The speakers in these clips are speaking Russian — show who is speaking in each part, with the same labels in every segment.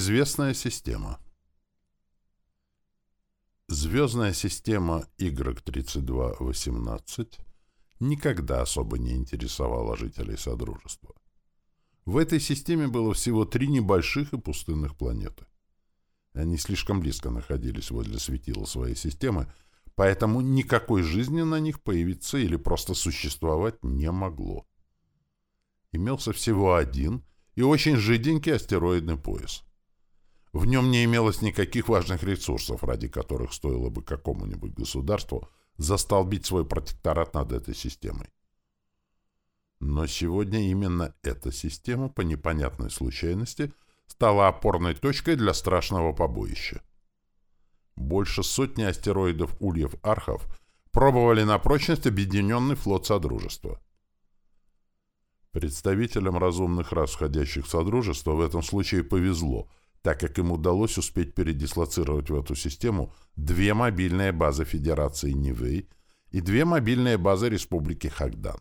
Speaker 1: Неизвестная система Звездная система Y3218 никогда особо не интересовала жителей Содружества. В этой системе было всего три небольших и пустынных планеты. Они слишком близко находились возле светила своей системы, поэтому никакой жизни на них появиться или просто существовать не могло. Имелся всего один и очень жиденький астероидный пояс. В нем не имелось никаких важных ресурсов, ради которых стоило бы какому-нибудь государству застолбить свой протекторат над этой системой. Но сегодня именно эта система по непонятной случайности стала опорной точкой для страшного побоища. Больше сотни астероидов Ульев-Архов пробовали на прочность объединенный флот Содружества. Представителям разумных рас, входящих в Содружество, в этом случае повезло, так как им удалось успеть передислоцировать в эту систему две мобильные базы Федерации Нивэй и две мобильные базы Республики Хагдан.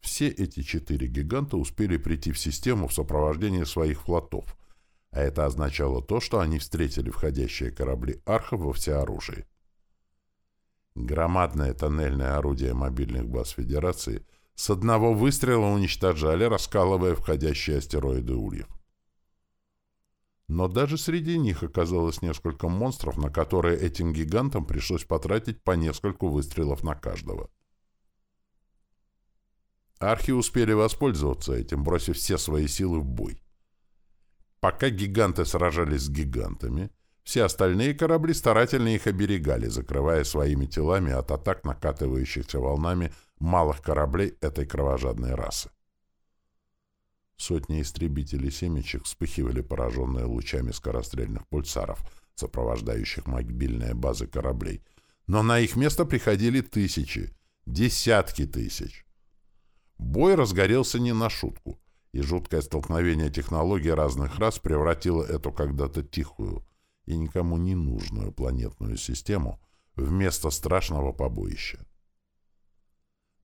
Speaker 1: Все эти четыре гиганта успели прийти в систему в сопровождении своих флотов, а это означало то, что они встретили входящие корабли архов во всеоружии. Громадное тоннельное орудие мобильных баз Федерации – с одного выстрела уничтожали, раскалывая входящие астероиды ульев. Но даже среди них оказалось несколько монстров, на которые этим гигантам пришлось потратить по нескольку выстрелов на каждого. Архи успели воспользоваться этим, бросив все свои силы в бой. Пока гиганты сражались с гигантами, все остальные корабли старательно их оберегали, закрывая своими телами от атак накатывающихся волнами малых кораблей этой кровожадной расы. Сотни истребителей-семечек вспыхивали пораженные лучами скорострельных пульсаров, сопровождающих мобильные базы кораблей, но на их место приходили тысячи, десятки тысяч. Бой разгорелся не на шутку, и жуткое столкновение технологий разных рас превратило эту когда-то тихую и никому не нужную планетную систему в место страшного побоища.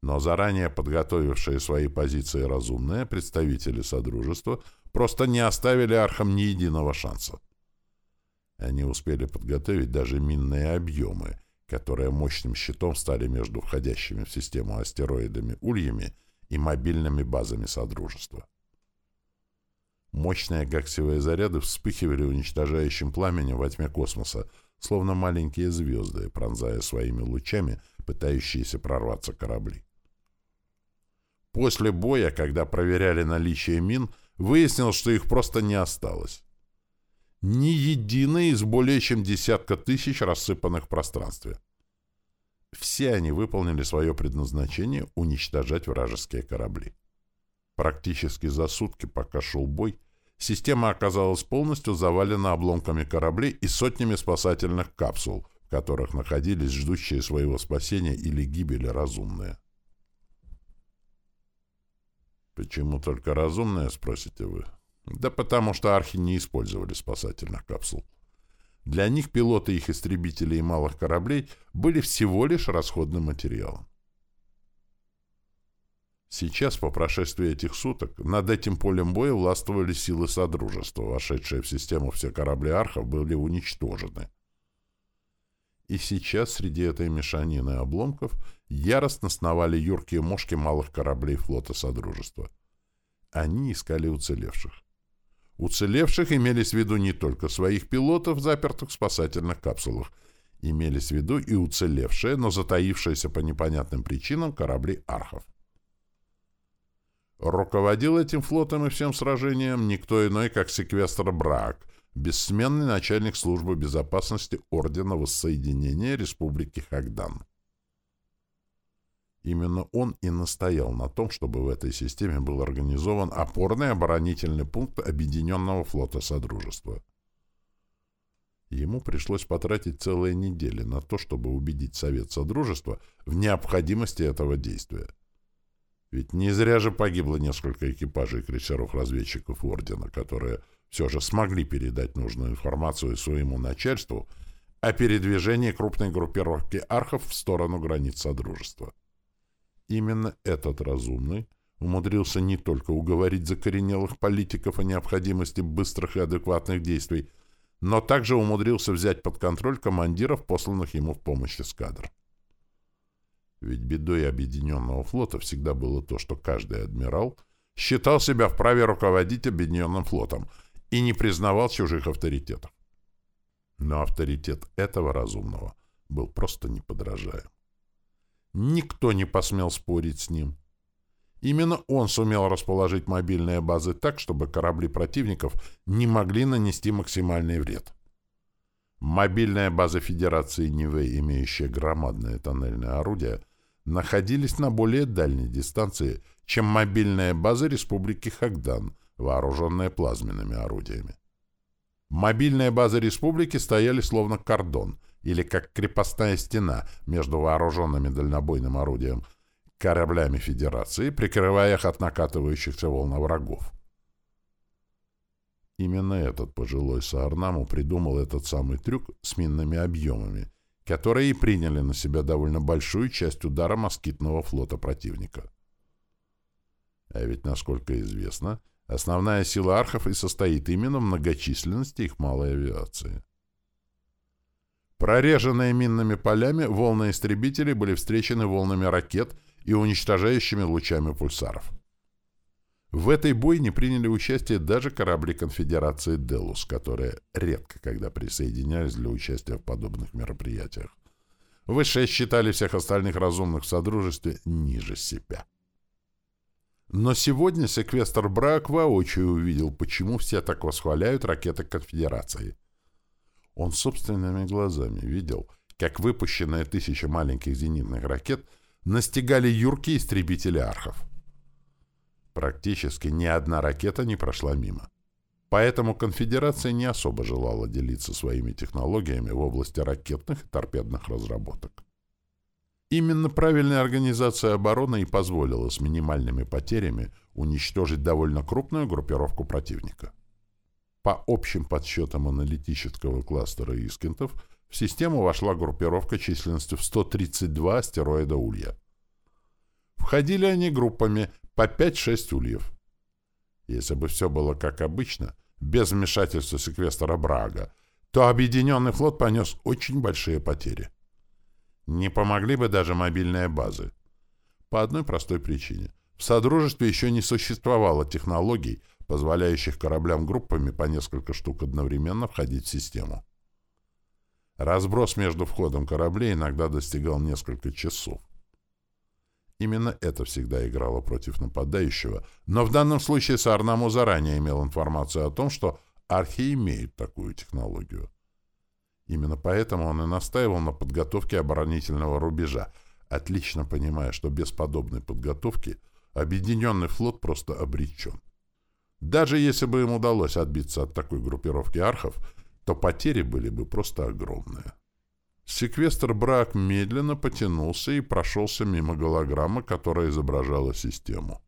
Speaker 1: Но заранее подготовившие свои позиции разумные представители Содружества просто не оставили архам ни единого шанса. Они успели подготовить даже минные объемы, которые мощным щитом стали между входящими в систему астероидами ульями и мобильными базами Содружества. Мощные гаксевые заряды вспыхивали уничтожающим пламенем во тьме космоса, словно маленькие звезды, пронзая своими лучами пытающиеся прорваться корабли. После боя, когда проверяли наличие мин, выяснилось, что их просто не осталось. Ни единой из более чем десятка тысяч рассыпанных в пространстве. Все они выполнили свое предназначение уничтожать вражеские корабли. Практически за сутки, пока шел бой, система оказалась полностью завалена обломками кораблей и сотнями спасательных капсул, в которых находились ждущие своего спасения или гибели разумные. Почему только разумные, спросите вы? Да потому что архи не использовали спасательных капсул. Для них пилоты их истребителей и малых кораблей были всего лишь расходным материалом. Сейчас, по прошествии этих суток, над этим полем боя властвовали силы Содружества, вошедшие в систему все корабли архов были уничтожены. И сейчас среди этой мешанины обломков яростно сновали юркие мошки малых кораблей флота Содружества. Они искали уцелевших. Уцелевших имелись в виду не только своих пилотов, запертых в спасательных капсулах, имелись в виду и уцелевшие, но затаившиеся по непонятным причинам корабли архов. Руководил этим флотом и всем сражением никто иной, как секвестр Брак, бессменный начальник службы безопасности Ордена Воссоединения Республики Хагдан. Именно он и настоял на том, чтобы в этой системе был организован опорный оборонительный пункт Объединенного флота Содружества. Ему пришлось потратить целые недели на то, чтобы убедить Совет Содружества в необходимости этого действия. Ведь не зря же погибло несколько экипажей крейсеров-разведчиков Ордена, которые все же смогли передать нужную информацию своему начальству о передвижении крупной группировки архов в сторону границ Содружества. Именно этот разумный умудрился не только уговорить закоренелых политиков о необходимости быстрых и адекватных действий, но также умудрился взять под контроль командиров, посланных ему в помощь эскадр. Ведь бедой Объединенного флота всегда было то, что каждый адмирал считал себя вправе руководить Объединенным флотом и не признавал чужих авторитетов. Но авторитет этого разумного был просто неподражаем. Никто не посмел спорить с ним. Именно он сумел расположить мобильные базы так, чтобы корабли противников не могли нанести максимальный вред. Мобильная база Федерации Нивэй, имеющая громадное тоннельное орудие, находились на более дальней дистанции, чем мобильная база Республики Хагдан, вооруженная плазменными орудиями. Мобильные базы республики стояли словно кордон, или как крепостная стена между вооруженными дальнобойным орудием кораблями Федерации, прикрывая их от накатывающихся волн врагов. Именно этот пожилой Саарнаму придумал этот самый трюк с минными объемами, которые и приняли на себя довольно большую часть удара москитного флота противника. А ведь, насколько известно, Основная сила архов и состоит именно в многочисленности их малой авиации. Прореженные минными полями, волны истребителей были встречены волнами ракет и уничтожающими лучами пульсаров. В этой бойне приняли участие даже корабли конфедерации «Делус», которые редко когда присоединялись для участия в подобных мероприятиях. Высшие считали всех остальных разумных в Содружестве ниже себя. Но сегодня секвестр Брак воочию увидел, почему все так восхваляют ракеты Конфедерации. Он собственными глазами видел, как выпущенные тысячи маленьких зенитных ракет настигали юркие истребители архов. Практически ни одна ракета не прошла мимо. Поэтому конфедерация не особо желала делиться своими технологиями в области ракетных и торпедных разработок. Именно правильная организация обороны и позволила с минимальными потерями уничтожить довольно крупную группировку противника. По общим подсчетам аналитического кластера Искентов, в систему вошла группировка численностью в 132 астероида Улья. Входили они группами по 5-6 ульев. Если бы все было как обычно, без вмешательства секвестора Брага, то объединенный флот понес очень большие потери. Не помогли бы даже мобильные базы. По одной простой причине. В Содружестве еще не существовало технологий, позволяющих кораблям группами по несколько штук одновременно входить в систему. Разброс между входом кораблей иногда достигал несколько часов. Именно это всегда играло против нападающего, но в данном случае Сарнаму заранее имел информацию о том, что архи имеют такую технологию. Именно поэтому он и настаивал на подготовке оборонительного рубежа, отлично понимая, что без подобной подготовки объединенный флот просто обречен. Даже если бы им удалось отбиться от такой группировки архов, то потери были бы просто огромные. Секвестр Брак медленно потянулся и прошелся мимо голограммы, которая изображала систему.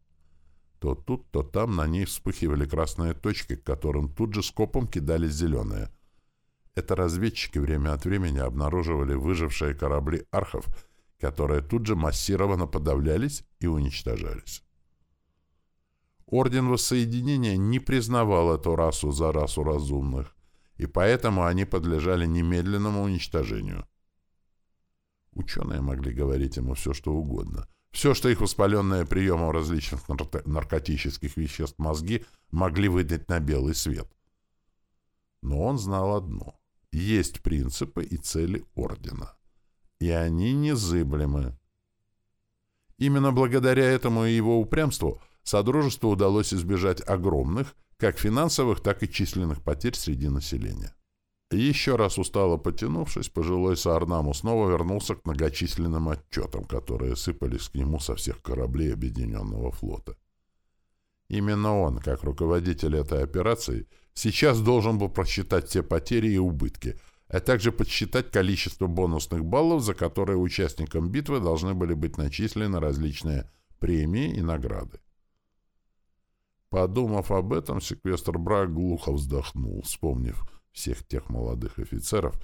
Speaker 1: То тут, то там на ней вспыхивали красные точки, к которым тут же скопом кидались зеленые — это разведчики время от времени обнаруживали выжившие корабли архов, которые тут же массированно подавлялись и уничтожались. Орден Воссоединения не признавал эту расу за расу разумных, и поэтому они подлежали немедленному уничтожению. Ученые могли говорить ему все, что угодно. Все, что их воспаленные приемом различных наркотических веществ мозги могли выдать на белый свет. Но он знал одно есть принципы и цели ордена. И они незыблемы. Именно благодаря этому и его упрямству Содружеству удалось избежать огромных, как финансовых, так и численных потерь среди населения. Еще раз устало потянувшись, пожилой Саарнаму снова вернулся к многочисленным отчетам, которые сыпались к нему со всех кораблей Объединенного флота. Именно он, как руководитель этой операции, сейчас должен был просчитать все потери и убытки, а также подсчитать количество бонусных баллов, за которые участникам битвы должны были быть начислены различные премии и награды. Подумав об этом, секвестр Брак глухо вздохнул, вспомнив всех тех молодых офицеров,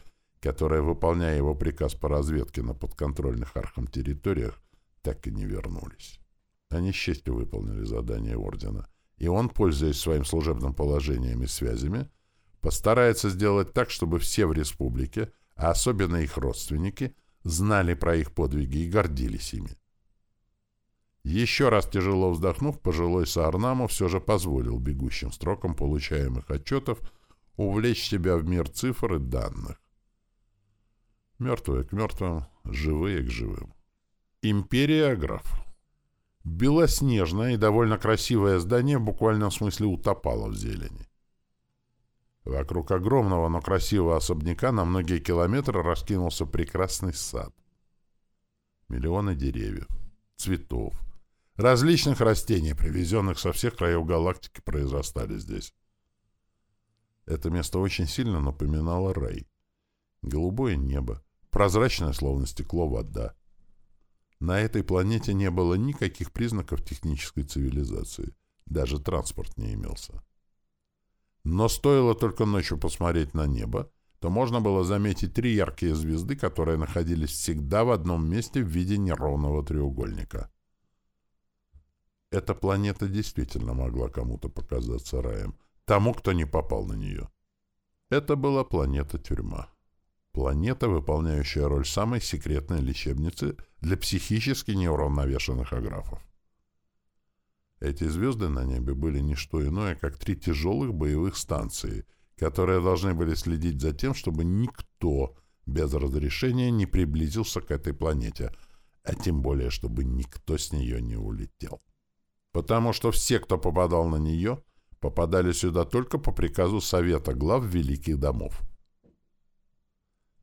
Speaker 1: которые, выполняя его приказ по разведке на подконтрольных архам территориях, так и не вернулись. Они с честью выполнили задание Ордена, и он, пользуясь своим служебным положением и связями, постарается сделать так, чтобы все в республике, а особенно их родственники, знали про их подвиги и гордились ими. Еще раз тяжело вздохнув, пожилой Саарнаму все же позволил бегущим строкам получаемых отчетов увлечь себя в мир цифр и данных. Мертвые к мертвым, живые к живым. Империя Аграф. Белоснежное и довольно красивое здание в буквальном смысле утопало в зелени. Вокруг огромного, но красивого особняка на многие километры раскинулся прекрасный сад. Миллионы деревьев, цветов, различных растений, привезенных со всех краев галактики, произрастали здесь. Это место очень сильно напоминало рай. Голубое небо, прозрачное, словно стекло, вода. На этой планете не было никаких признаков технической цивилизации. Даже транспорт не имелся. Но стоило только ночью посмотреть на небо, то можно было заметить три яркие звезды, которые находились всегда в одном месте в виде неровного треугольника. Эта планета действительно могла кому-то показаться раем, тому, кто не попал на нее. Это была планета-тюрьма. Планета, выполняющая роль самой секретной лечебницы для психически неуравновешенных аграфов. Эти звезды на небе были не что иное, как три тяжелых боевых станции, которые должны были следить за тем, чтобы никто без разрешения не приблизился к этой планете, а тем более, чтобы никто с нее не улетел. Потому что все, кто попадал на нее, попадали сюда только по приказу Совета глав Великих домов.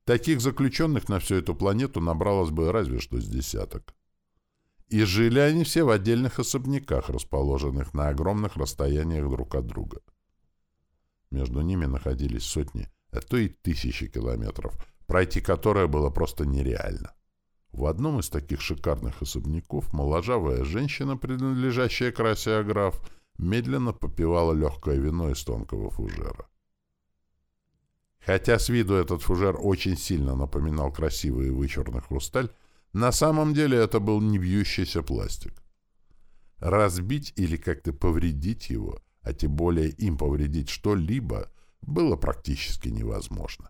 Speaker 1: Таких заключенных на всю эту планету набралось бы разве что с десяток. И жили они все в отдельных особняках, расположенных на огромных расстояниях друг от друга. Между ними находились сотни, а то и тысячи километров, пройти которые было просто нереально. В одном из таких шикарных особняков моложавая женщина, принадлежащая к расе Аграф, медленно попивала легкое вино из тонкого фужера. Хотя с виду этот фужер очень сильно напоминал красивый и вычурный хрусталь, на самом деле это был не бьющийся пластик. Разбить или как-то повредить его, а тем более им повредить что-либо, было практически невозможно.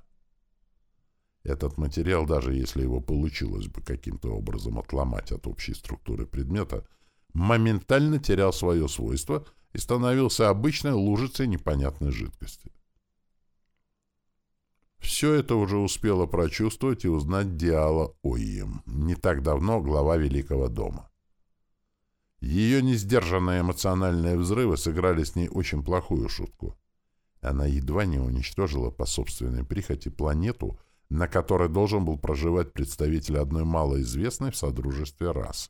Speaker 1: Этот материал, даже если его получилось бы каким-то образом отломать от общей структуры предмета, моментально терял свое свойство и становился обычной лужицей непонятной жидкости. Все это уже успела прочувствовать и узнать Диала Оием, не так давно глава Великого дома. Ее несдержанные эмоциональные взрывы сыграли с ней очень плохую шутку. Она едва не уничтожила по собственной прихоти планету, на которой должен был проживать представитель одной малоизвестной в Содружестве расы.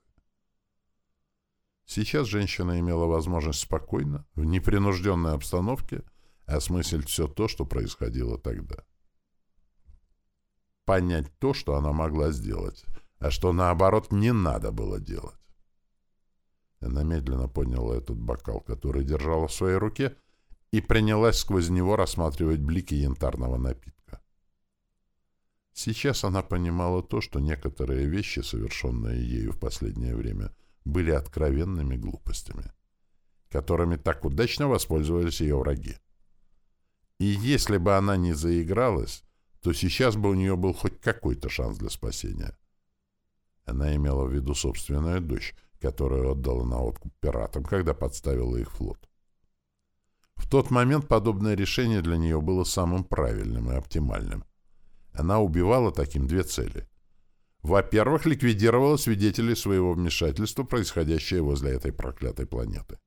Speaker 1: Сейчас женщина имела возможность спокойно, в непринужденной обстановке, осмыслить все то, что происходило тогда понять то, что она могла сделать, а что, наоборот, не надо было делать. Она медленно подняла этот бокал, который держала в своей руке, и принялась сквозь него рассматривать блики янтарного напитка. Сейчас она понимала то, что некоторые вещи, совершенные ею в последнее время, были откровенными глупостями, которыми так удачно воспользовались ее враги. И если бы она не заигралась, то сейчас бы у нее был хоть какой-то шанс для спасения. Она имела в виду собственную дочь, которую отдала на откуп пиратам, когда подставила их флот. В тот момент подобное решение для нее было самым правильным и оптимальным. Она убивала таким две цели. Во-первых, ликвидировала свидетелей своего вмешательства, происходящее возле этой проклятой планеты.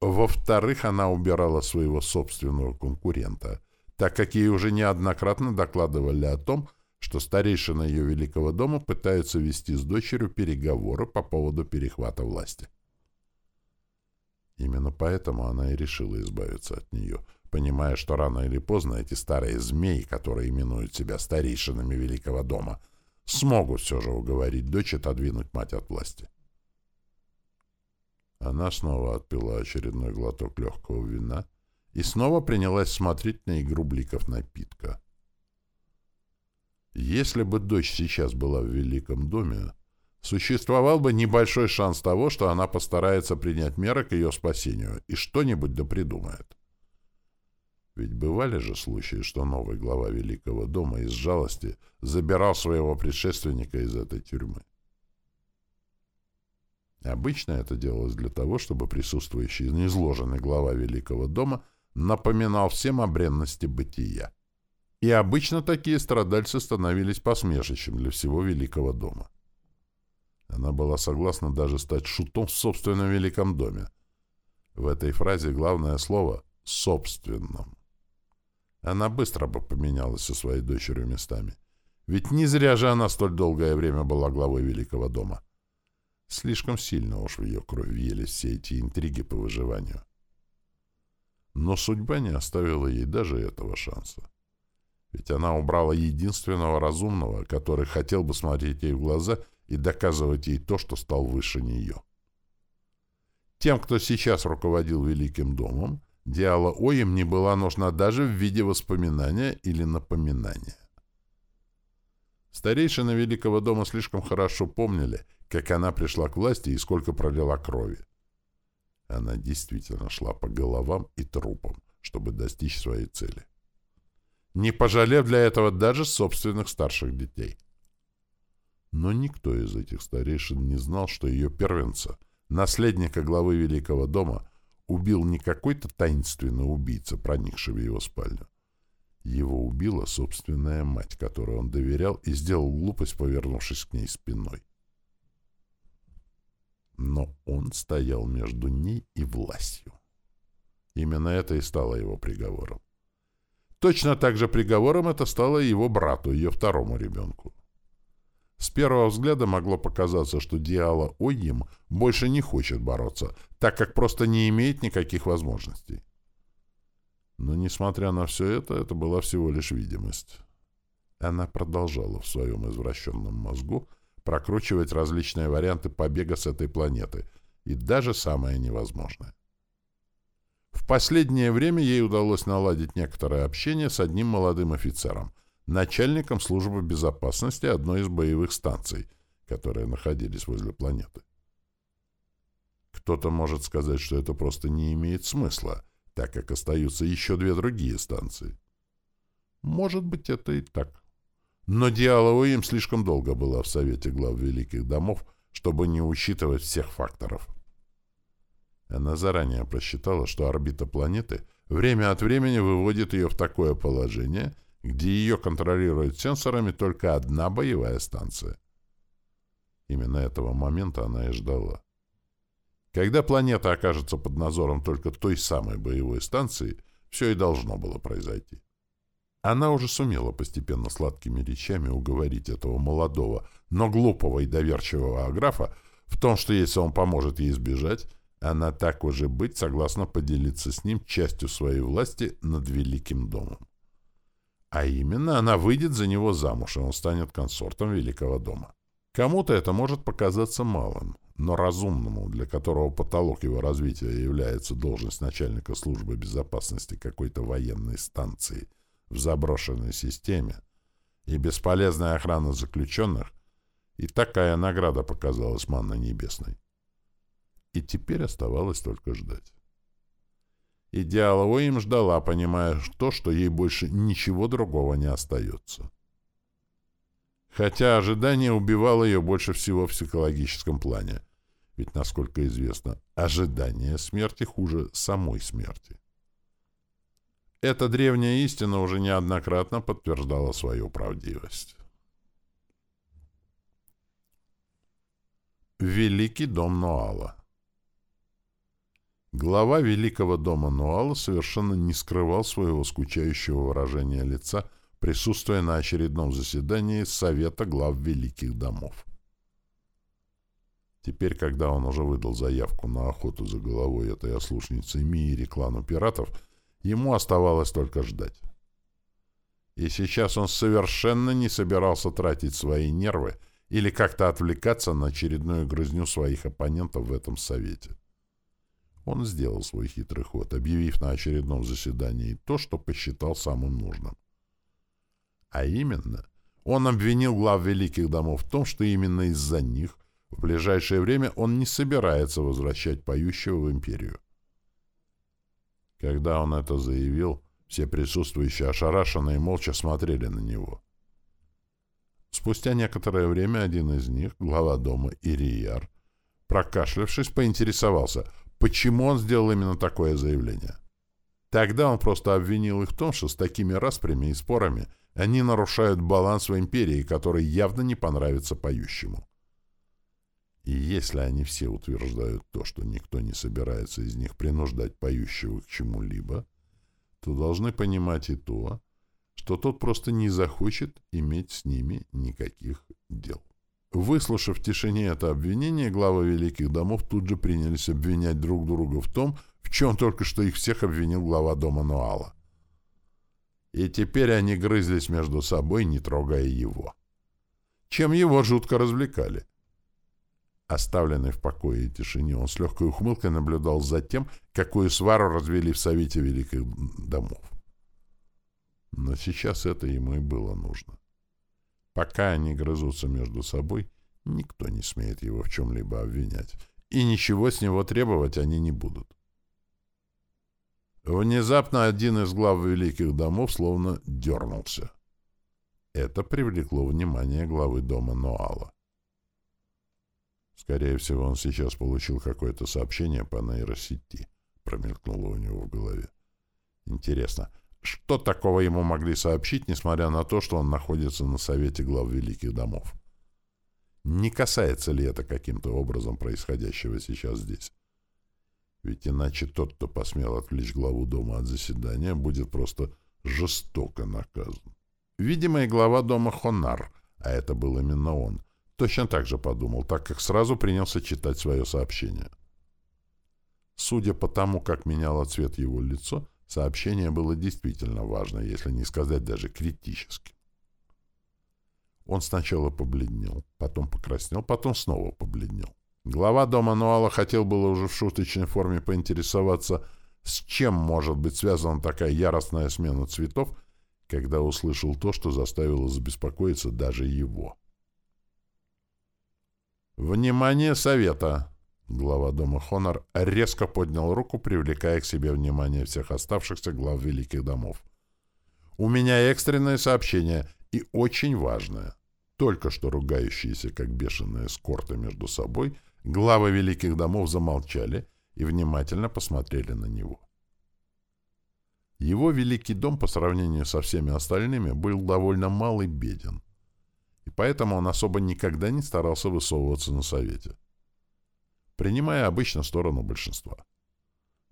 Speaker 1: Во-вторых, она убирала своего собственного конкурента, так как ей уже неоднократно докладывали о том, что старейшина ее великого дома пытаются вести с дочерью переговоры по поводу перехвата власти. Именно поэтому она и решила избавиться от нее, понимая, что рано или поздно эти старые змеи, которые именуют себя старейшинами великого дома, смогут все же уговорить дочь отодвинуть мать от власти. Она снова отпила очередной глоток легкого вина — и снова принялась смотреть на игру бликов напитка. Если бы дочь сейчас была в Великом доме, существовал бы небольшой шанс того, что она постарается принять меры к ее спасению и что-нибудь допридумает. Ведь бывали же случаи, что новый глава Великого дома из жалости забирал своего предшественника из этой тюрьмы. Обычно это делалось для того, чтобы присутствующий неизложенный глава Великого дома напоминал всем о бренности бытия. И обычно такие страдальцы становились посмешищем для всего Великого дома. Она была согласна даже стать шутом в собственном Великом доме. В этой фразе главное слово «собственном». Она быстро бы поменялась со своей дочерью местами. Ведь не зря же она столь долгое время была главой Великого дома. Слишком сильно уж в ее кровь въелись все эти интриги по выживанию. Но судьба не оставила ей даже этого шанса. Ведь она убрала единственного разумного, который хотел бы смотреть ей в глаза и доказывать ей то, что стал выше нее. Тем, кто сейчас руководил Великим домом, Диала Оем не была нужна даже в виде воспоминания или напоминания. Старейшины Великого дома слишком хорошо помнили, как она пришла к власти и сколько пролила крови. Она действительно шла по головам и трупам, чтобы достичь своей цели. Не пожалев для этого даже собственных старших детей. Но никто из этих старейшин не знал, что ее первенца, наследника главы Великого дома, убил не какой-то таинственный убийца, проникший в его спальню. Его убила собственная мать, которой он доверял и сделал глупость, повернувшись к ней спиной. Но он стоял между ней и властью. Именно это и стало его приговором. Точно так же приговором это стало его брату, ее второму ребенку. С первого взгляда могло показаться, что Диала Ойем больше не хочет бороться, так как просто не имеет никаких возможностей. Но, несмотря на все это, это была всего лишь видимость. Она продолжала в своем извращенном мозгу прокручивать различные варианты побега с этой планеты, и даже самое невозможное. В последнее время ей удалось наладить некоторое общение с одним молодым офицером, начальником службы безопасности одной из боевых станций, которые находились возле планеты. Кто-то может сказать, что это просто не имеет смысла, так как остаются еще две другие станции. Может быть, это и так. Но Диалова им слишком долго была в Совете глав Великих Домов, чтобы не учитывать всех факторов. Она заранее просчитала, что орбита планеты время от времени выводит ее в такое положение — где ее контролирует сенсорами только одна боевая станция. Именно этого момента она и ждала. Когда планета окажется под надзором только той самой боевой станции, все и должно было произойти. Она уже сумела постепенно сладкими речами уговорить этого молодого, но глупого и доверчивого аграфа в том, что если он поможет ей избежать, она так уже быть согласна поделиться с ним частью своей власти над Великим домом. А именно, она выйдет за него замуж, и он станет консортом Великого дома. Кому-то это может показаться малым, но разумному, для которого потолок его развития является должность начальника службы безопасности какой-то военной станции в заброшенной системе и бесполезная охрана заключенных, и такая награда показалась манной небесной. И теперь оставалось только ждать. И Диалова им ждала, понимая то, что ей больше ничего другого не остается. Хотя ожидание убивало ее больше всего в психологическом плане. Ведь, насколько известно, ожидание смерти хуже самой смерти. Эта древняя истина уже неоднократно подтверждала свою правдивость. Великий дом Ноала Глава Великого дома Нуала совершенно не скрывал своего скучающего выражения лица, присутствуя на очередном заседании Совета глав Великих домов. Теперь, когда он уже выдал заявку на охоту за головой этой ослушницы Миири клану пиратов, ему оставалось только ждать. И сейчас он совершенно не собирался тратить свои нервы или как-то отвлекаться на очередную грызню своих оппонентов в этом совете. Он сделал свой хитрый ход, объявив на очередном заседании то, что посчитал самым нужным. А именно, он обвинил глав великих домов в том, что именно из-за них В ближайшее время он не собирается возвращать поющего в империю. Когда он это заявил, все присутствующие ошарашенно и молча смотрели на него. Спустя некоторое время один из них, глава дома Ирияр, прокашлявшись, поинтересовался, почему он сделал именно такое заявление. Тогда он просто обвинил их в том, что с такими распрями и спорами они нарушают баланс в империи, который явно не понравится поющему. И если они все утверждают то, что никто не собирается из них принуждать поющего к чему-либо, то должны понимать и то, что тот просто не захочет иметь с ними никаких дел. Выслушав в тишине это обвинение, главы великих домов тут же принялись обвинять друг друга в том, в чем только что их всех обвинил глава дома Нуала. И теперь они грызлись между собой, не трогая его. Чем его жутко развлекали. Оставленный в покое и тишине, он с легкой ухмылкой наблюдал за тем, какую свару развели в Совете Великих Домов. Но сейчас это ему и было нужно. Пока они грызутся между собой, никто не смеет его в чем-либо обвинять, и ничего с него требовать они не будут. Внезапно один из глав великих домов словно дернулся. Это привлекло внимание главы дома Ноала. Скорее всего, он сейчас получил какое-то сообщение по нейросети, промелькнуло у него в голове. Интересно, что такого ему могли сообщить, несмотря на то, что он находится на совете глав великих домов? Не касается ли это каким-то образом происходящего сейчас здесь? Ведь иначе тот, кто посмел отвлечь главу дома от заседания, будет просто жестоко наказан. Видимо, и глава дома Хонар, а это был именно он, точно так же подумал, так как сразу принялся читать свое сообщение. Судя по тому, как меняло цвет его лицо, сообщение было действительно важно, если не сказать даже критическим. Он сначала побледнел, потом покраснел, потом снова побледнел. Глава дома Нуала хотел было уже в шуточной форме поинтересоваться, с чем может быть связана такая яростная смена цветов, когда услышал то, что заставило забеспокоиться даже его. «Внимание совета!» Глава дома Хонор резко поднял руку, привлекая к себе внимание всех оставшихся глав великих домов. «У меня экстренное сообщение и очень важное. Только что ругающиеся, как бешеные скорты между собой — Главы великих домов замолчали и внимательно посмотрели на него. Его великий дом по сравнению со всеми остальными был довольно мал и беден, и поэтому он особо никогда не старался высовываться на совете, принимая обычно сторону большинства.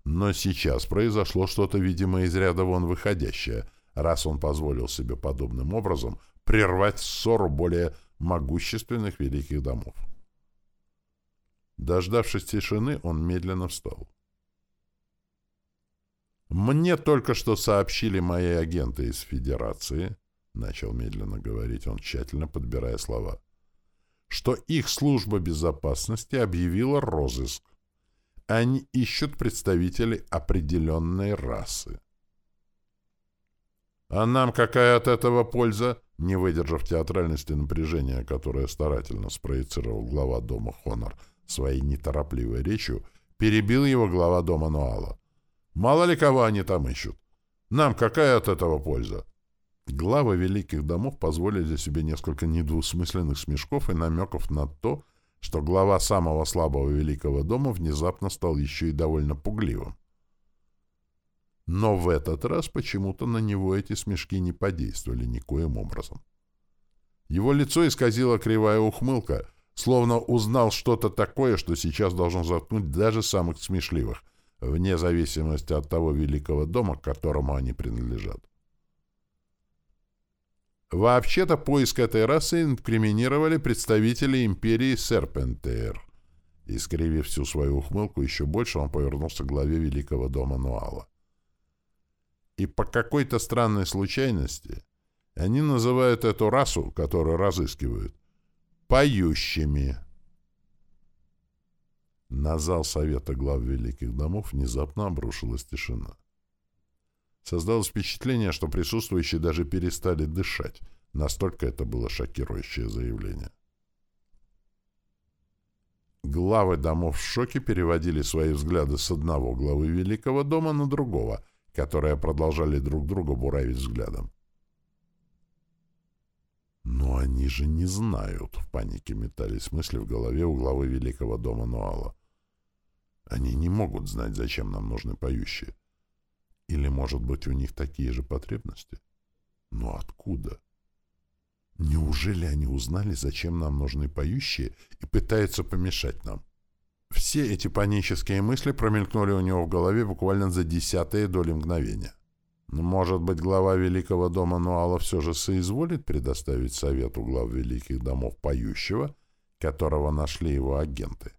Speaker 1: Но сейчас произошло что-то, видимо, из ряда вон выходящее, раз он позволил себе подобным образом прервать ссору более могущественных великих домов. Дождавшись тишины, он медленно встал. «Мне только что сообщили мои агенты из Федерации», — начал медленно говорить он, тщательно подбирая слова, «что их служба безопасности объявила розыск. Они ищут представителей определенной расы». «А нам какая от этого польза?» Не выдержав театральности напряжения, которое старательно спроецировал глава дома Хонор своей неторопливой речью перебил его глава дома Нуала. «Мало ли кого они там ищут. Нам какая от этого польза?» Главы великих домов позволили себе несколько недвусмысленных смешков и намеков на то, что глава самого слабого великого дома внезапно стал еще и довольно пугливым. Но в этот раз почему-то на него эти смешки не подействовали никоим образом. Его лицо исказила кривая ухмылка — словно узнал что-то такое, что сейчас должен заткнуть даже самых смешливых, вне зависимости от того великого дома, к которому они принадлежат. Вообще-то поиск этой расы инкриминировали представители империи Серпентейр. Искривив всю свою ухмылку еще больше, он повернулся к главе великого дома Нуала. И по какой-то странной случайности они называют эту расу, которую разыскивают, поющими. На зал Совета глав Великих Домов внезапно обрушилась тишина. Создалось впечатление, что присутствующие даже перестали дышать. Настолько это было шокирующее заявление. Главы домов в шоке переводили свои взгляды с одного главы Великого дома на другого, которые продолжали друг друга буравить взглядом. «Но они же не знают», — в панике метались мысли в голове у главы Великого дома Нуала. «Они не могут знать, зачем нам нужны поющие. Или, может быть, у них такие же потребности? Но откуда?» Неужели они узнали, зачем нам нужны поющие, и пытаются помешать нам? Все эти панические мысли промелькнули у него в голове буквально за десятые доли мгновения. Но, может быть, глава Великого дома Нуала все же соизволит предоставить совету глав Великих домов поющего, которого нашли его агенты?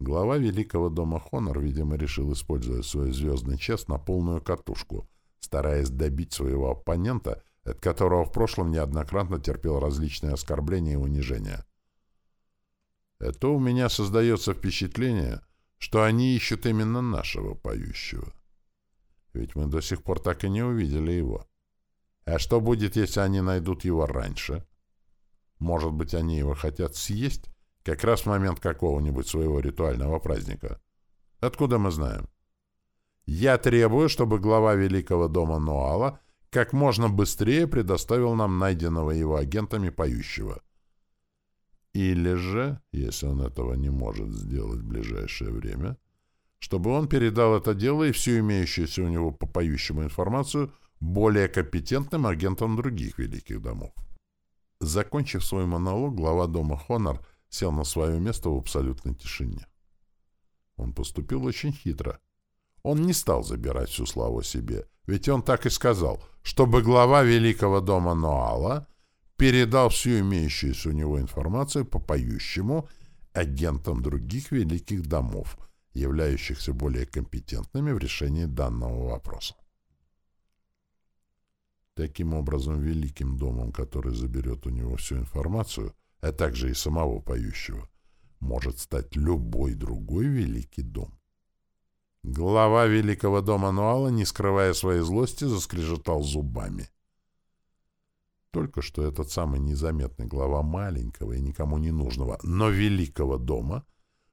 Speaker 1: Глава Великого дома Хонор, видимо, решил использовать свой звездный час на полную катушку, стараясь добить своего оппонента — от которого в прошлом неоднократно терпел различные оскорбления и унижения. Это у меня создается впечатление, что они ищут именно нашего поющего. Ведь мы до сих пор так и не увидели его. А что будет, если они найдут его раньше? Может быть, они его хотят съесть, как раз в момент какого-нибудь своего ритуального праздника? Откуда мы знаем? Я требую, чтобы глава Великого дома Ноала как можно быстрее предоставил нам найденного его агентами поющего. Или же, если он этого не может сделать в ближайшее время, чтобы он передал это дело и всю имеющуюся у него по поющему информацию более компетентным агентам других великих домов. Закончив свой монолог, глава дома Хонор сел на свое место в абсолютной тишине. Он поступил очень хитро. Он не стал забирать всю славу себе, ведь он так и сказал, чтобы глава Великого дома Ноала передал всю имеющуюся у него информацию по поющему агентам других великих домов, являющихся более компетентными в решении данного вопроса. Таким образом, великим домом, который заберет у него всю информацию, а также и самого поющего, может стать любой другой великий дом. Глава великого дома Нуала, не скрывая своей злости, заскрежетал зубами. Только что этот самый незаметный глава маленького и никому не нужного, но великого дома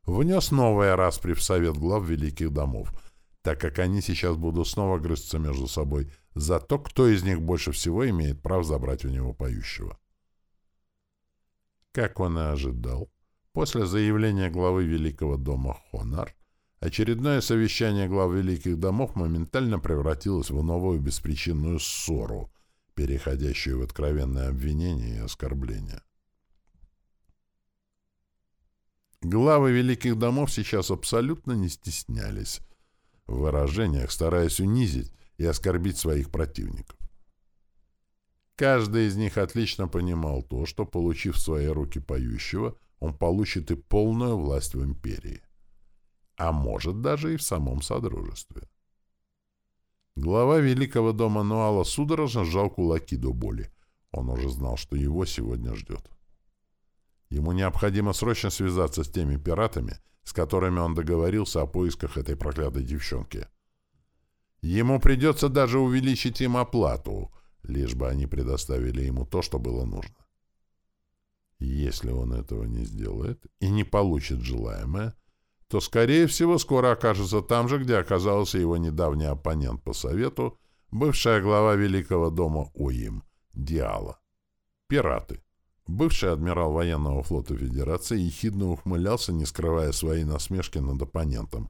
Speaker 1: внес новое распри в совет глав великих домов, так как они сейчас будут снова грызться между собой за то, кто из них больше всего имеет право забрать у него поющего. Как он и ожидал, после заявления главы великого дома Хонар, Очередное совещание глав великих домов моментально превратилось в новую беспричинную ссору, переходящую в откровенное обвинение и оскорбление. Главы великих домов сейчас абсолютно не стеснялись в выражениях, стараясь унизить и оскорбить своих противников. Каждый из них отлично понимал то, что, получив в свои руки поющего, он получит и полную власть в империи а может даже и в самом Содружестве. Глава Великого дома Нуала судорожно сжал кулаки до боли. Он уже знал, что его сегодня ждет. Ему необходимо срочно связаться с теми пиратами, с которыми он договорился о поисках этой проклятой девчонки. Ему придется даже увеличить им оплату, лишь бы они предоставили ему то, что было нужно. Если он этого не сделает и не получит желаемое, то, скорее всего, скоро окажется там же, где оказался его недавний оппонент по совету, бывшая глава Великого дома ОИМ, Диала. Пираты. Бывший адмирал военного флота Федерации ехидно ухмылялся, не скрывая своей насмешки над оппонентом.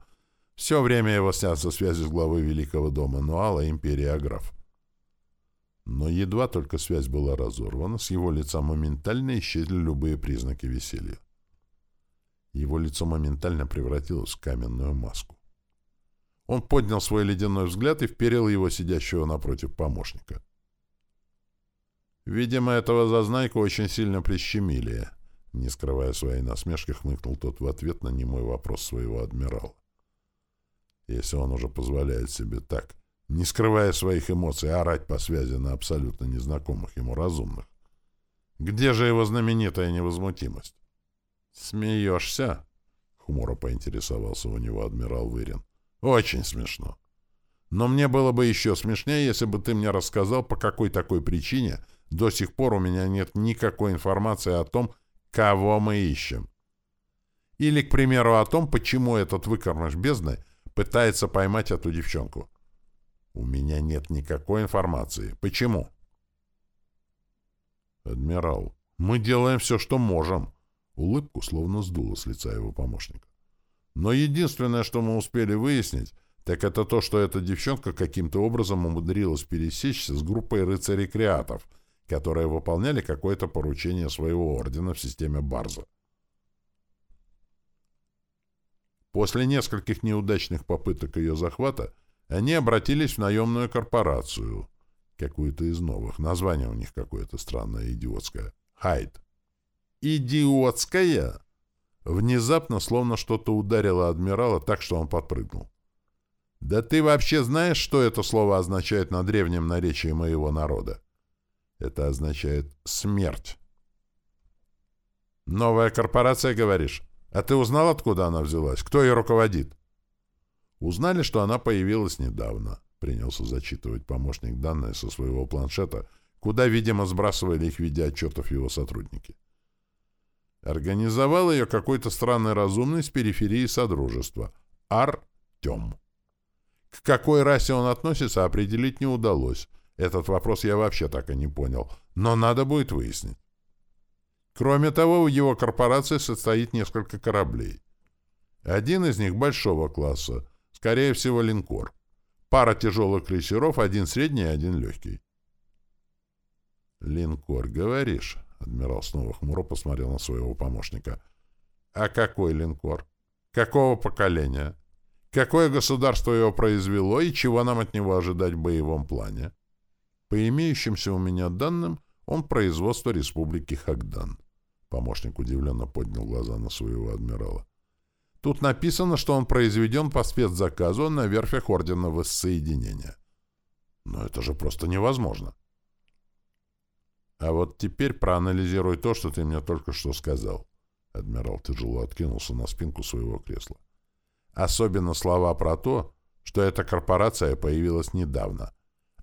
Speaker 1: Все время его снятся связи с главой Великого дома Нуала империи Аграф. Но едва только связь была разорвана, с его лица моментально исчезли любые признаки веселья. Его лицо моментально превратилось в каменную маску. Он поднял свой ледяной взгляд и вперил его сидящего напротив помощника. Видимо, этого зазнайку очень сильно прищемили. Не скрывая своей насмешки, хмыкнул тот в ответ на немой вопрос своего адмирала. Если он уже позволяет себе так, не скрывая своих эмоций, орать по связи на абсолютно незнакомых ему разумных, где же его знаменитая невозмутимость? «Смеешься?» — хмуро поинтересовался у него адмирал Вырин. «Очень смешно. Но мне было бы еще смешнее, если бы ты мне рассказал, по какой такой причине до сих пор у меня нет никакой информации о том, кого мы ищем. Или, к примеру, о том, почему этот выкормыш бездны пытается поймать эту девчонку. У меня нет никакой информации. Почему? Адмирал, мы делаем все, что можем. Улыбку словно сдуло с лица его помощника. Но единственное, что мы успели выяснить, так это то, что эта девчонка каким-то образом умудрилась пересечься с группой рыцарей-креатов, которые выполняли какое-то поручение своего ордена в системе Барза. После нескольких неудачных попыток ее захвата они обратились в наемную корпорацию, какую-то из новых, название у них какое-то странное, идиотское, Хайд. Идиотская? Внезапно словно что-то ударило адмирала так, что он подпрыгнул. «Да ты вообще знаешь, что это слово означает на древнем наречии моего народа?» Это означает «смерть». «Новая корпорация, говоришь? А ты узнал, откуда она взялась? Кто ее руководит?» «Узнали, что она появилась недавно», — принялся зачитывать помощник данные со своего планшета, куда, видимо, сбрасывали их в виде отчетов его сотрудники. Организовал ее какой-то странный разумный с периферии Содружества. Артем. К какой расе он относится, определить не удалось. Этот вопрос я вообще так и не понял. Но надо будет выяснить. Кроме того, в его корпорации состоит несколько кораблей. Один из них большого класса, скорее всего, линкор. Пара тяжелых крейсеров, один средний и один легкий. «Линкор, говоришь?» — адмирал снова хмуро посмотрел на своего помощника. «А какой линкор? Какого поколения? Какое государство его произвело и чего нам от него ожидать в боевом плане?» По имеющимся у меня данным, он производство Республики Хагдан. Помощник удивленно поднял глаза на своего адмирала. Тут написано, что он произведен по спецзаказу на верфях Ордена Воссоединения. Но это же просто невозможно. А вот теперь проанализируй то, что ты мне только что сказал. Адмирал тяжело откинулся на спинку своего кресла. Особенно слова про то, что эта корпорация появилась недавно,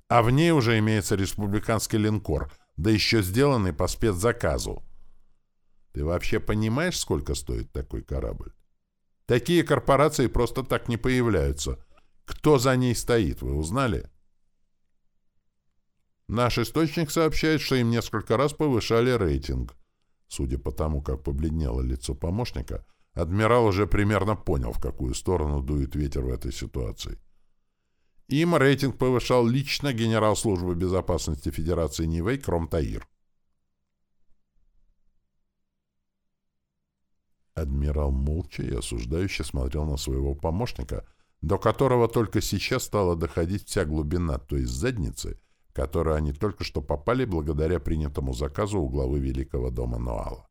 Speaker 1: а в ней уже имеется республиканский линкор, да еще сделанный по спецзаказу. Ты вообще понимаешь, сколько стоит такой корабль? Такие корпорации просто так не появляются. Кто за ней стоит, вы узнали? Наш источник сообщает, что им несколько раз повышали рейтинг. Судя по тому, как побледнело лицо помощника, адмирал уже примерно понял, в какую сторону дует ветер в этой ситуации. Им рейтинг повышал лично генерал службы безопасности Федерации Нивэй Кром Таир. Адмирал молча и осуждающе смотрел на своего помощника, до которого только сейчас стала доходить вся глубина той задницы, в которую они только что попали благодаря принятому заказу у главы Великого дома Ноала.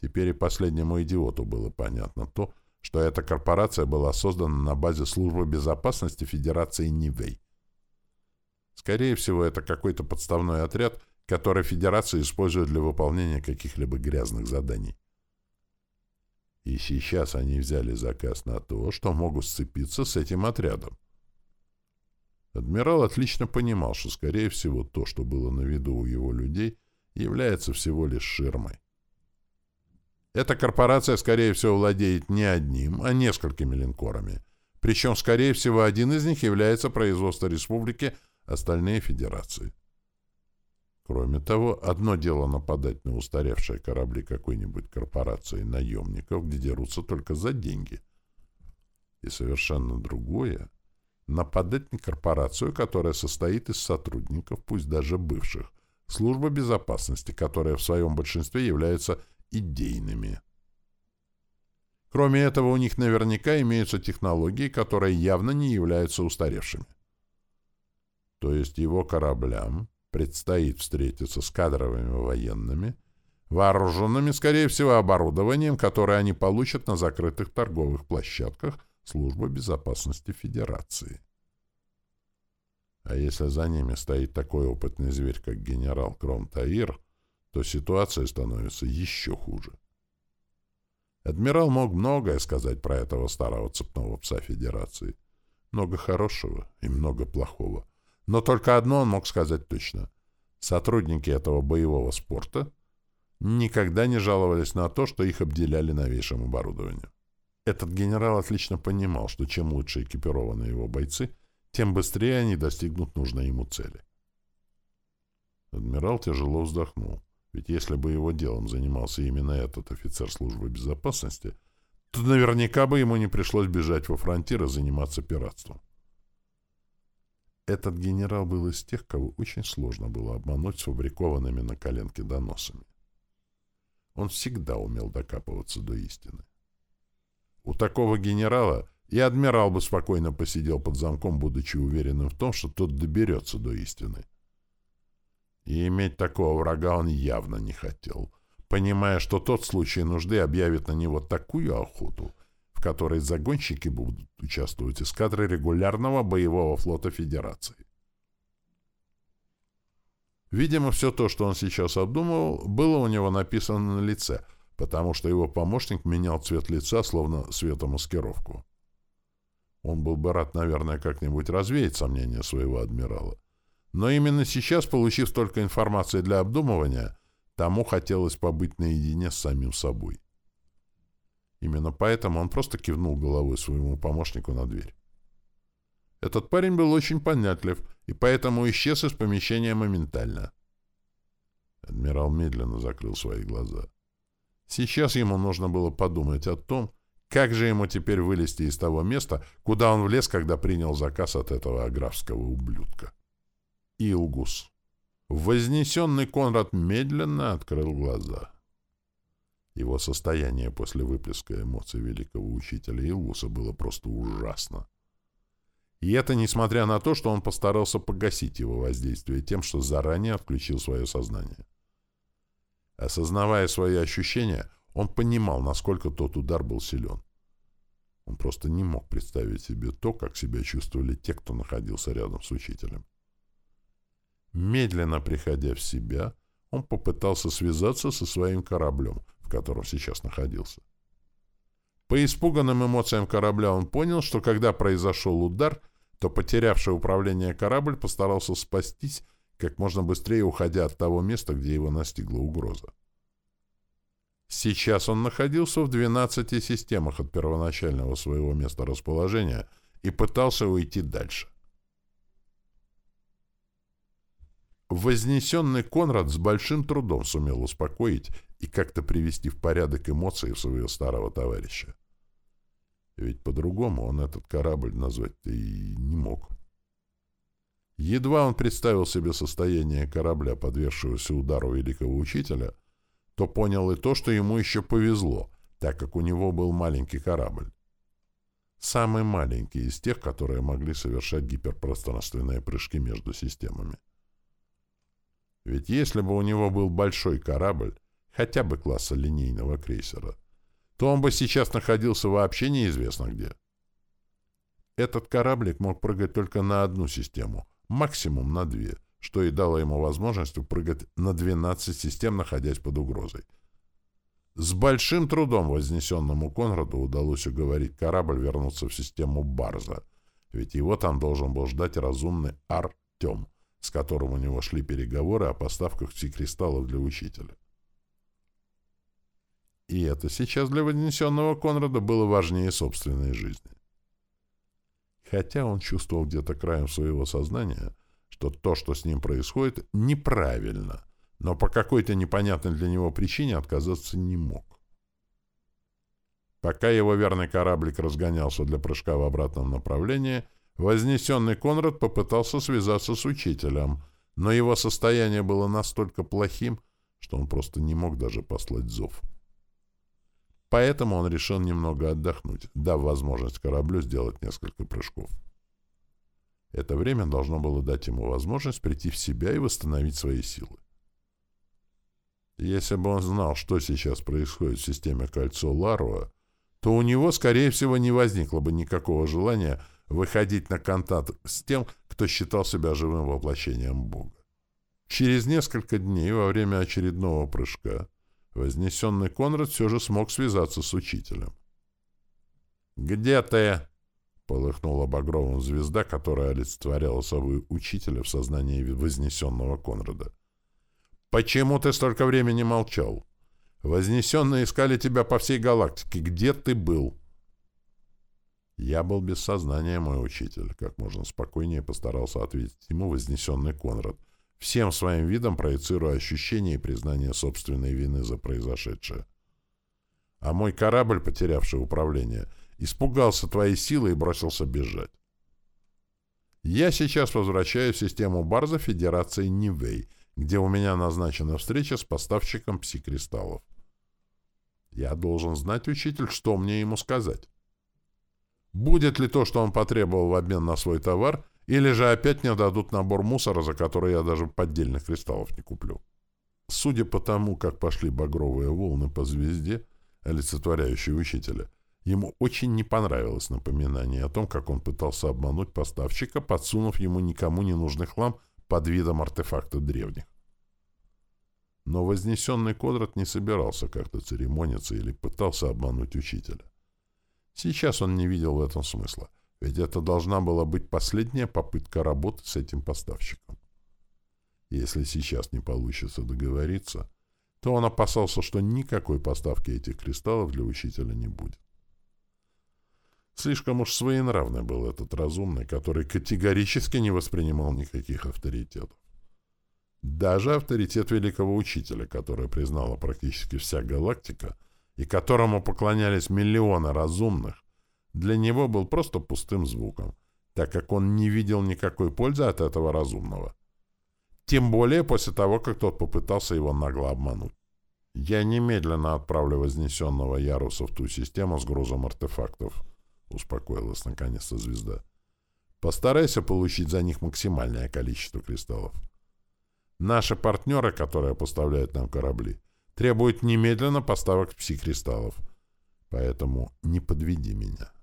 Speaker 1: Теперь и последнему идиоту было понятно то, что эта корпорация была создана на базе службы безопасности Федерации Нивэй. Скорее всего, это какой-то подставной отряд, который Федерация использует для выполнения каких-либо грязных заданий. И сейчас они взяли заказ на то, что могут сцепиться с этим отрядом. Адмирал отлично понимал, что, скорее всего, то, что было на виду у его людей, является всего лишь ширмой. Эта корпорация, скорее всего, владеет не одним, а несколькими линкорами. Причем, скорее всего, один из них является производство республики, остальные — федерации. Кроме того, одно дело нападать на устаревшие корабли какой-нибудь корпорации наемников, где дерутся только за деньги. И совершенно другое — нападать на корпорацию, которая состоит из сотрудников, пусть даже бывших, службы безопасности, которая в своем большинстве является идейными. Кроме этого, у них наверняка имеются технологии, которые явно не являются устаревшими. То есть его кораблям предстоит встретиться с кадровыми военными, вооруженными, скорее всего, оборудованием, которое они получат на закрытых торговых площадках Службы безопасности Федерации. А если за ними стоит такой опытный зверь, как генерал Кром Таир, то ситуация становится еще хуже. Адмирал мог многое сказать про этого старого цепного пса Федерации. Много хорошего и много плохого. Но только одно он мог сказать точно. Сотрудники этого боевого спорта никогда не жаловались на то, что их обделяли новейшим оборудованием. Этот генерал отлично понимал, что чем лучше экипированы его бойцы, тем быстрее они достигнут нужной ему цели. Адмирал тяжело вздохнул, ведь если бы его делом занимался именно этот офицер службы безопасности, то наверняка бы ему не пришлось бежать во фронтир и заниматься пиратством. Этот генерал был из тех, кого очень сложно было обмануть сфабрикованными на коленке доносами. Он всегда умел докапываться до истины. У такого генерала и адмирал бы спокойно посидел под замком, будучи уверенным в том, что тот доберется до истины. И иметь такого врага он явно не хотел, понимая, что тот в случае нужды объявит на него такую охоту, которой загонщики будут участвовать эскадры регулярного боевого флота Федерации. Видимо, все то, что он сейчас обдумывал, было у него написано на лице, потому что его помощник менял цвет лица, словно светомаскировку. Он был бы рад, наверное, как-нибудь развеять сомнения своего адмирала. Но именно сейчас, получив столько информации для обдумывания, тому хотелось побыть наедине с самим собой. Именно поэтому он просто кивнул головой своему помощнику на дверь. Этот парень был очень понятлив, и поэтому исчез из помещения моментально. Адмирал медленно закрыл свои глаза. Сейчас ему нужно было подумать о том, как же ему теперь вылезти из того места, куда он влез, когда принял заказ от этого аграфского ублюдка. Илгус. Вознесенный Конрад медленно открыл глаза. Его состояние после выплеска эмоций великого учителя Илгуса было просто ужасно. И это несмотря на то, что он постарался погасить его воздействие тем, что заранее отключил свое сознание. Осознавая свои ощущения, он понимал, насколько тот удар был силен. Он просто не мог представить себе то, как себя чувствовали те, кто находился рядом с учителем. Медленно приходя в себя, он попытался связаться со своим кораблем, котором сейчас находился. По испуганным эмоциям корабля он понял, что когда произошел удар, то потерявший управление корабль постарался спастись как можно быстрее уходя от того места, где его настигла угроза. Сейчас он находился в 12 системах от первоначального своего места расположения и пытался уйти дальше. Вознесенный Конрад с большим трудом сумел успокоить и как-то привести в порядок эмоции своего старого товарища. Ведь по-другому он этот корабль назвать-то и не мог. Едва он представил себе состояние корабля, подвергшегося удару великого учителя, то понял и то, что ему еще повезло, так как у него был маленький корабль. Самый маленький из тех, которые могли совершать гиперпространственные прыжки между системами. Ведь если бы у него был большой корабль, хотя бы класса линейного крейсера, то он бы сейчас находился вообще неизвестно где. Этот кораблик мог прыгать только на одну систему — максимум на две, что и дало ему возможность упрыгать на 12 систем, находясь под угрозой. С большим трудом вознесенному Конраду удалось уговорить корабль вернуться в систему Барза, ведь его там должен был ждать разумный Артем, с которым у него шли переговоры о поставках пси-кристаллов для учителя. И это сейчас для вознесенного Конрада было важнее собственной жизни хотя он чувствовал где-то краем своего сознания, что то, что с ним происходит, неправильно, но по какой-то непонятной для него причине отказаться не мог. Пока его верный кораблик разгонялся для прыжка в обратном направлении, вознесенный Конрад попытался связаться с учителем, но его состояние было настолько плохим, что он просто не мог даже послать зов. Поэтому он решил немного отдохнуть, дав возможность кораблю сделать несколько прыжков. Это время должно было дать ему возможность прийти в себя и восстановить свои силы. Если бы он знал, что сейчас происходит в системе кольцо Ларуа, то у него, скорее всего, не возникло бы никакого желания выходить на контакт с тем, кто считал себя живым воплощением Бога. Через несколько дней во время очередного прыжка Вознесенный Конрад все же смог связаться с учителем. «Где ты?» — полыхнула багровым звезда, которая олицетворяла собой учителя в сознании вознесенного Конрада. «Почему ты столько времени молчал? Вознесенные искали тебя по всей галактике. Где ты был?» «Я был без сознания, мой учитель», — как можно спокойнее постарался ответить ему вознесенный Конрад, всем своим видом проецируя ощущение и признание собственной вины за произошедшее. «А мой корабль, потерявший управление, испугался твоей силы и бросился бежать. Я сейчас возвращаюсь в систему Барза Федерации Нивей, где у меня назначена встреча с поставщиком пси-кристаллов. Я должен знать, учитель, что мне ему сказать. Будет ли то, что он потребовал в обмен на свой товар, или же опять мне дадут набор мусора, за который я даже поддельных кристаллов не куплю. Судя по тому, как пошли багровые волны по звезде, олицетворяющей учителя, ему очень не понравилось напоминание о том, как он пытался обмануть поставщика, подсунув ему никому не нужный хлам под видом артефакта древних. Но вознесенный Кодрат не собирался как-то церемониться или пытался обмануть учителя. Сейчас он не видел в этом смысла, ведь это должна была быть последняя попытка работы с этим поставщиком. Если сейчас не получится договориться, то он опасался, что никакой поставки этих кристаллов для учителя не будет. Слишком уж своенравный был этот разумный, который категорически не воспринимал никаких авторитетов. Даже авторитет великого учителя, который признала практически вся галактика, и которому поклонялись миллионы разумных, для него был просто пустым звуком, так как он не видел никакой пользы от этого разумного. Тем более после того, как тот попытался его нагло обмануть. «Я немедленно отправлю вознесенного Яруса в ту систему с грузом артефактов», — успокоилась наконец-то звезда. «Постарайся получить за них максимальное количество кристаллов. Наши партнеры, которые поставляют нам корабли, требуют немедленно поставок пси-кристаллов. Поэтому не подведи меня.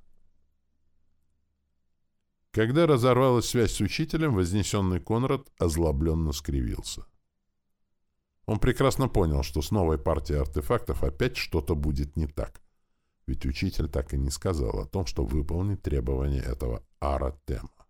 Speaker 1: Когда разорвалась связь с учителем, вознесенный Конрад озлобленно скривился. Он прекрасно понял, что с новой партией артефактов опять что-то будет не так. Ведь учитель так и не сказал о том, что выполнит требования этого Аратема.